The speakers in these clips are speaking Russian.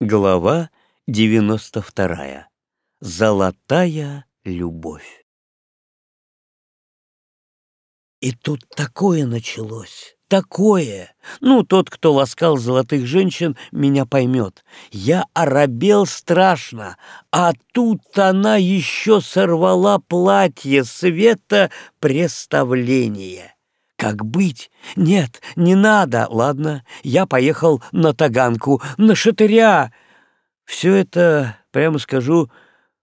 Глава 92. Золотая любовь. И тут такое началось, такое. Ну, тот, кто ласкал золотых женщин, меня поймет. Я оробел страшно, а тут она еще сорвала платье света представления. Как быть? Нет, не надо. Ладно, я поехал на Таганку, на Шатыря. Все это, прямо скажу,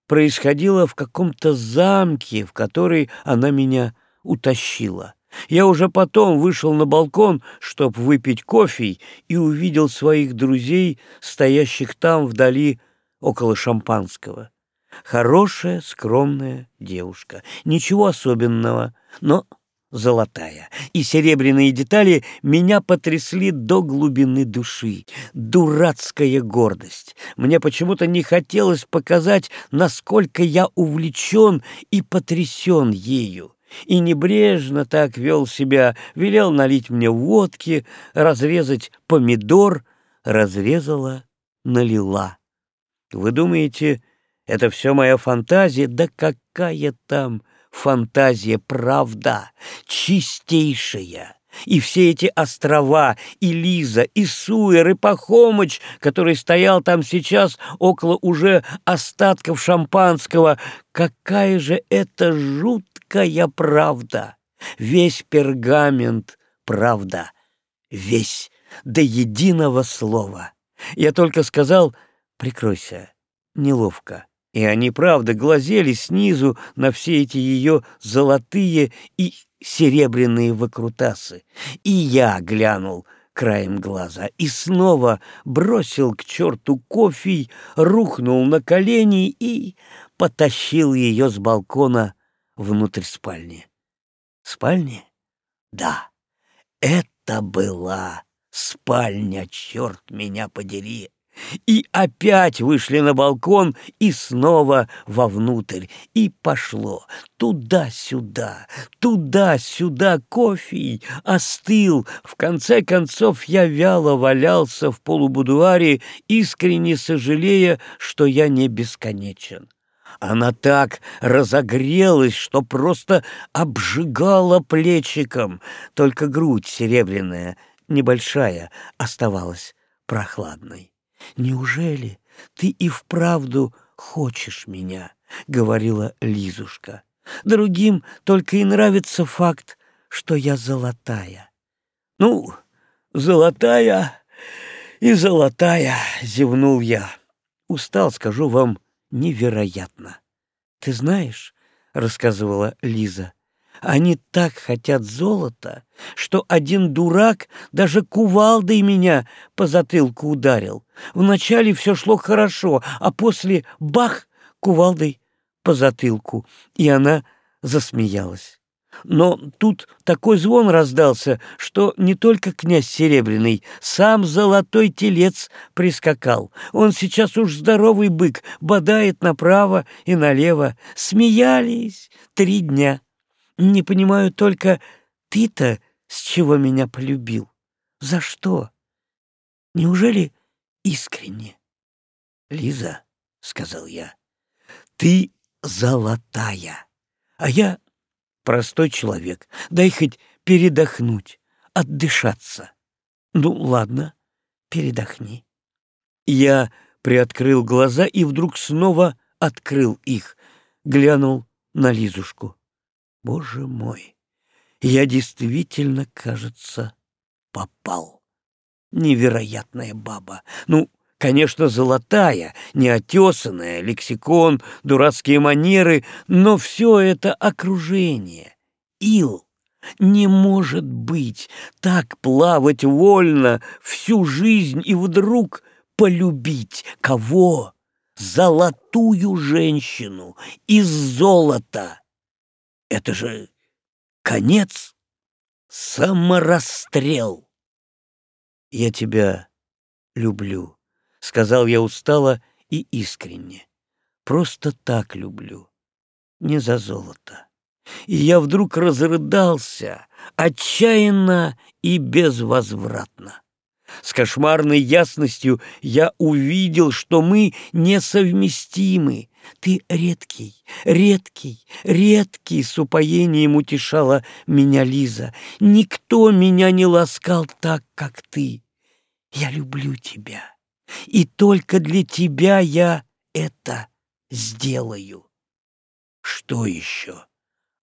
происходило в каком-то замке, в который она меня утащила. Я уже потом вышел на балкон, чтоб выпить кофе, и увидел своих друзей, стоящих там вдали около шампанского. Хорошая, скромная девушка, ничего особенного, но золотая, и серебряные детали меня потрясли до глубины души. Дурацкая гордость. Мне почему-то не хотелось показать, насколько я увлечен и потрясен ею. И небрежно так вел себя, велел налить мне водки, разрезать помидор, разрезала, налила. Вы думаете, это все моя фантазия? Да какая там фантазия, правда, чистейшая. И все эти острова, и Лиза, и Суэр, и Пахомыч, который стоял там сейчас около уже остатков шампанского, какая же это жуткая правда! Весь пергамент — правда, весь, до единого слова. Я только сказал «прикройся, неловко». И они, правда, глазели снизу на все эти ее золотые и серебряные выкрутасы. И я глянул краем глаза и снова бросил к черту кофе, рухнул на колени и потащил ее с балкона внутрь спальни. Спальни? Да, это была спальня, черт меня подери и опять вышли на балкон и снова вовнутрь. И пошло туда-сюда, туда-сюда. Кофе остыл. В конце концов я вяло валялся в полубудуаре, искренне сожалея, что я не бесконечен. Она так разогрелась, что просто обжигала плечиком. Только грудь серебряная, небольшая, оставалась прохладной. «Неужели ты и вправду хочешь меня?» — говорила Лизушка. «Другим только и нравится факт, что я золотая». «Ну, золотая и золотая», — зевнул я. «Устал, скажу вам, невероятно». «Ты знаешь», — рассказывала Лиза, они так хотят золота, что один дурак даже кувалдой меня по затылку ударил. Вначале все шло хорошо, а после — бах! — кувалдой по затылку, и она засмеялась. Но тут такой звон раздался, что не только князь Серебряный, сам золотой телец прискакал. Он сейчас уж здоровый бык, бодает направо и налево. Смеялись три дня. Не понимаю только, ты-то с чего меня полюбил? За что? Неужели искренне? Лиза, — сказал я, — ты золотая, а я простой человек. Дай хоть передохнуть, отдышаться. Ну, ладно, передохни. Я приоткрыл глаза и вдруг снова открыл их, глянул на Лизушку. Боже мой, я действительно, кажется, попал. Невероятная баба. Ну, конечно, золотая, неотесанная, лексикон, дурацкие манеры, но все это окружение. Ил. Не может быть так плавать вольно всю жизнь и вдруг полюбить кого? Золотую женщину из золота. Это же конец, саморасстрел. Я тебя люблю, сказал я устало и искренне. Просто так люблю, не за золото. И я вдруг разрыдался, отчаянно и безвозвратно. С кошмарной ясностью я увидел, что мы несовместимы. Ты редкий, редкий, редкий, с упоением утешала меня Лиза. Никто меня не ласкал так, как ты. Я люблю тебя, и только для тебя я это сделаю. Что еще?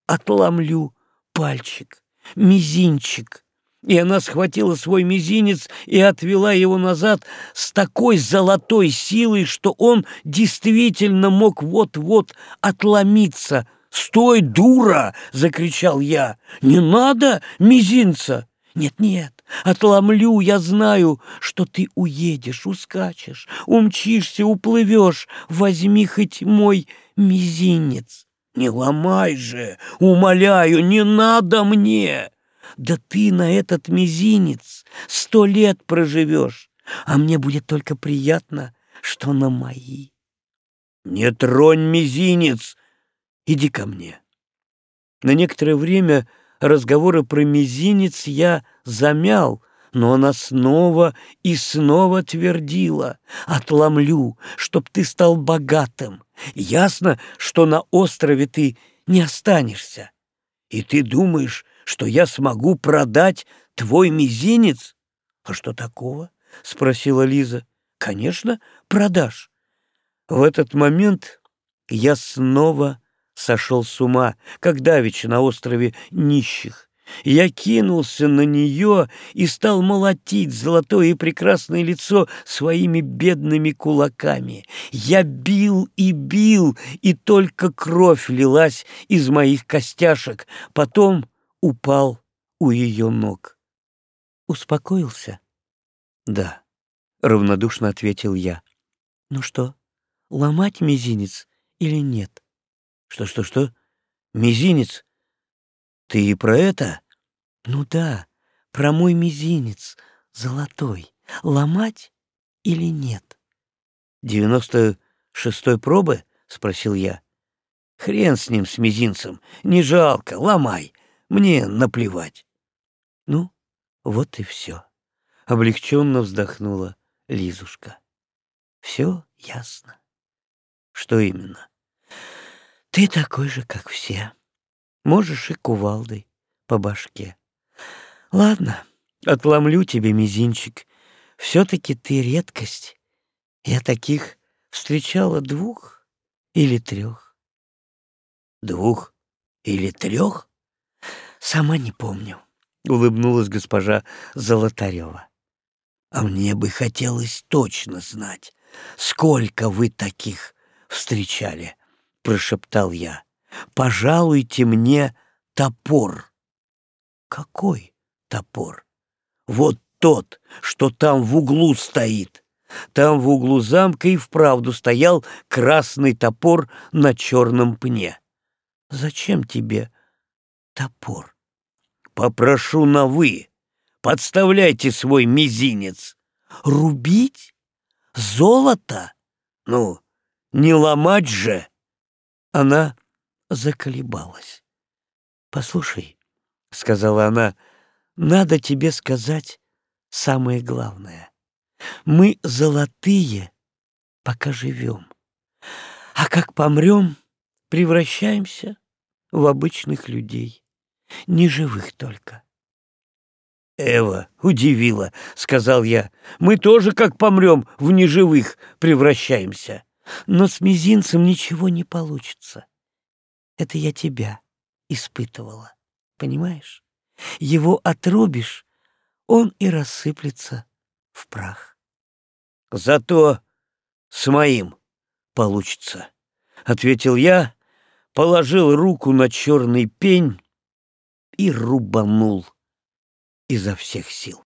Отломлю пальчик, мизинчик, и она схватила свой мизинец и отвела его назад с такой золотой силой, что он действительно мог вот-вот отломиться. «Стой, дура!» — закричал я. «Не надо мизинца!» «Нет-нет, отломлю, я знаю, что ты уедешь, ускачешь, умчишься, уплывешь. Возьми хоть мой мизинец». «Не ломай же! Умоляю, не надо мне!» Да ты на этот мизинец сто лет проживешь, а мне будет только приятно, что на мои. Не тронь мизинец, иди ко мне. На некоторое время разговоры про мизинец я замял, но она снова и снова твердила. «Отломлю, чтоб ты стал богатым. Ясно, что на острове ты не останешься. И ты думаешь, что я смогу продать твой мизинец? — А что такого? — спросила Лиза. — Конечно, продашь. В этот момент я снова сошел с ума, как давеча на острове нищих. Я кинулся на нее и стал молотить золотое и прекрасное лицо своими бедными кулаками. Я бил и бил, и только кровь лилась из моих костяшек. Потом упал у ее ног. «Успокоился?» «Да», — равнодушно ответил я. «Ну что, ломать мизинец или нет?» «Что-что-что? Мизинец? Ты и про это?» «Ну да, про мой мизинец, золотой. Ломать или нет?» «Девяносто шестой пробы?» — спросил я. «Хрен с ним, с мизинцем. Не жалко, ломай. Мне наплевать. Ну, вот и все. Облегченно вздохнула Лизушка. Все ясно. Что именно? Ты такой же, как все. Можешь и кувалдой по башке. Ладно, отломлю тебе мизинчик. Все-таки ты редкость. Я таких встречала двух или трех. Двух или трех? Сама не помню, — улыбнулась госпожа Золотарева. А мне бы хотелось точно знать, сколько вы таких встречали, — прошептал я. Пожалуйте мне топор. Какой топор? Вот тот, что там в углу стоит. Там в углу замка и вправду стоял красный топор на черном пне. Зачем тебе топор? Попрошу на «вы». Подставляйте свой мизинец. Рубить? Золото? Ну, не ломать же. Она заколебалась. «Послушай», — сказала она, — «надо тебе сказать самое главное. Мы золотые, пока живем. А как помрем, превращаемся в обычных людей неживых только. «Эва удивила», — сказал я. «Мы тоже, как помрем, в неживых превращаемся. Но с мизинцем ничего не получится. Это я тебя испытывала, понимаешь? Его отрубишь, он и рассыплется в прах. Зато с моим получится, — ответил я, положил руку на черный пень и рубанул изо всех сил.